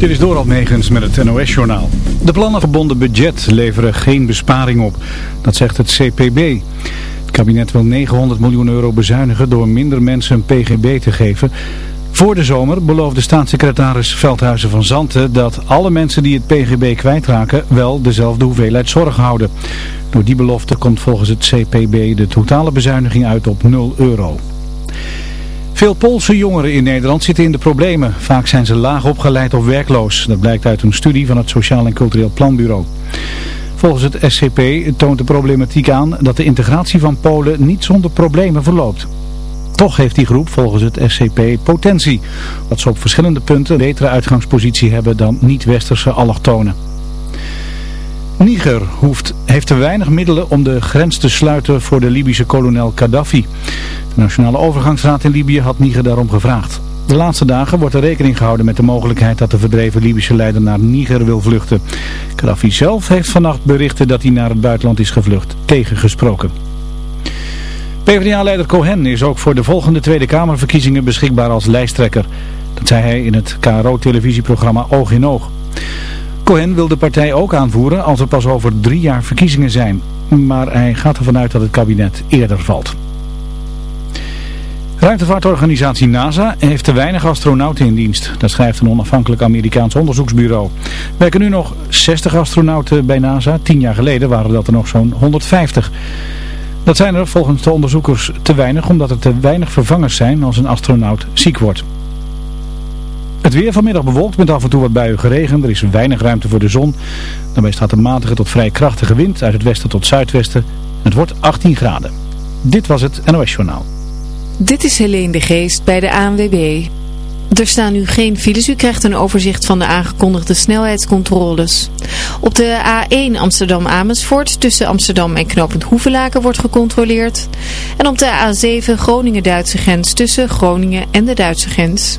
Dit is Doral Megens met het NOS-journaal. De plannen verbonden budget leveren geen besparing op. Dat zegt het CPB. Het kabinet wil 900 miljoen euro bezuinigen door minder mensen een PGB te geven. Voor de zomer beloofde staatssecretaris Veldhuizen van Zanten dat alle mensen die het PGB kwijtraken wel dezelfde hoeveelheid zorg houden. Door die belofte komt volgens het CPB de totale bezuiniging uit op 0 euro. Veel Poolse jongeren in Nederland zitten in de problemen. Vaak zijn ze laag opgeleid of werkloos. Dat blijkt uit een studie van het Sociaal en Cultureel Planbureau. Volgens het SCP toont de problematiek aan dat de integratie van Polen niet zonder problemen verloopt. Toch heeft die groep volgens het SCP potentie. Dat ze op verschillende punten een betere uitgangspositie hebben dan niet-westerse allochtonen. Niger hoeft, heeft te weinig middelen om de grens te sluiten voor de Libische kolonel Gaddafi. De Nationale Overgangsraad in Libië had Niger daarom gevraagd. De laatste dagen wordt er rekening gehouden met de mogelijkheid dat de verdreven Libische leider naar Niger wil vluchten. Gaddafi zelf heeft vannacht berichten dat hij naar het buitenland is gevlucht, tegengesproken. PvdA-leider Cohen is ook voor de volgende Tweede Kamerverkiezingen beschikbaar als lijsttrekker. Dat zei hij in het KRO-televisieprogramma Oog in Oog. Cohen wil de partij ook aanvoeren als er pas over drie jaar verkiezingen zijn. Maar hij gaat ervan uit dat het kabinet eerder valt. Ruimtevaartorganisatie NASA heeft te weinig astronauten in dienst. Dat schrijft een onafhankelijk Amerikaans onderzoeksbureau. Er werken nu nog 60 astronauten bij NASA. Tien jaar geleden waren dat er nog zo'n 150. Dat zijn er volgens de onderzoekers te weinig omdat er te weinig vervangers zijn als een astronaut ziek wordt. Het weer vanmiddag bewolkt met af en toe wat buien geregen. Er is weinig ruimte voor de zon. Daarbij staat een matige tot vrij krachtige wind uit het westen tot zuidwesten. Het wordt 18 graden. Dit was het NOS Journaal. Dit is Helene de Geest bij de ANWB. Er staan nu geen files. U krijgt een overzicht van de aangekondigde snelheidscontroles. Op de A1 Amsterdam-Amersfoort tussen Amsterdam en knooppunt Hoevelaken wordt gecontroleerd. En op de A7 Groningen-Duitse grens tussen Groningen en de Duitse grens.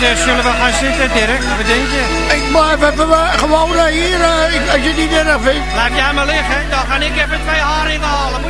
Eh, zullen we gaan zitten, Dirk? Wat denk je? Ik Maar we hebben gewoon eh, hier, eh, als je het niet eraf vindt. Laat jij maar liggen, dan ga ik even twee haringen halen.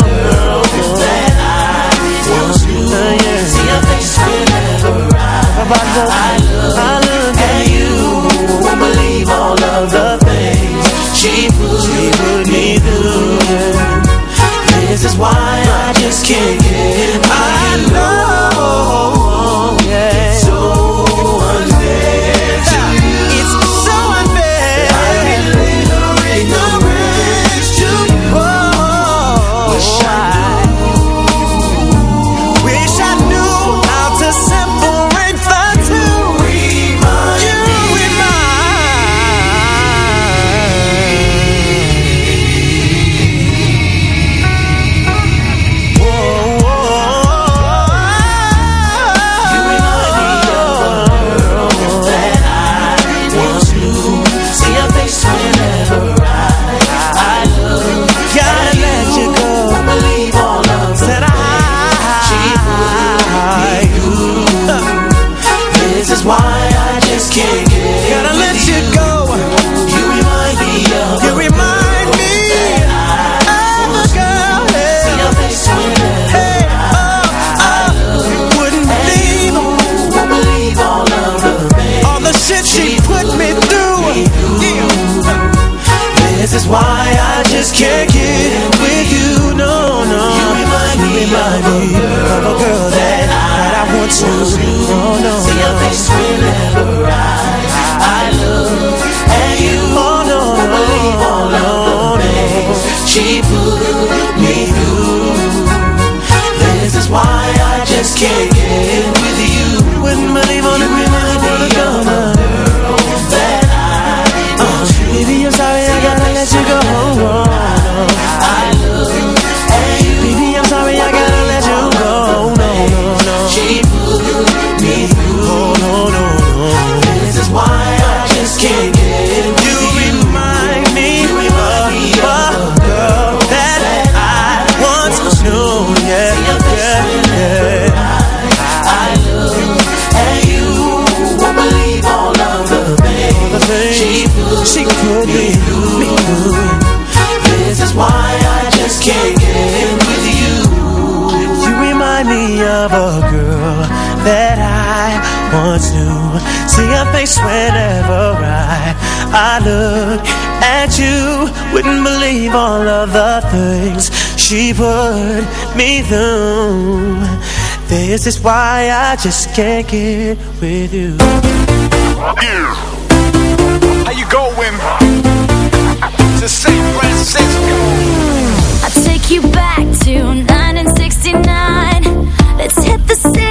I, look, I look at you. Believe all of the things she me. This is why I just put me through. This is why I just can't get with you. How you going? To San Francisco. I take you back to 1969. Let's hit the city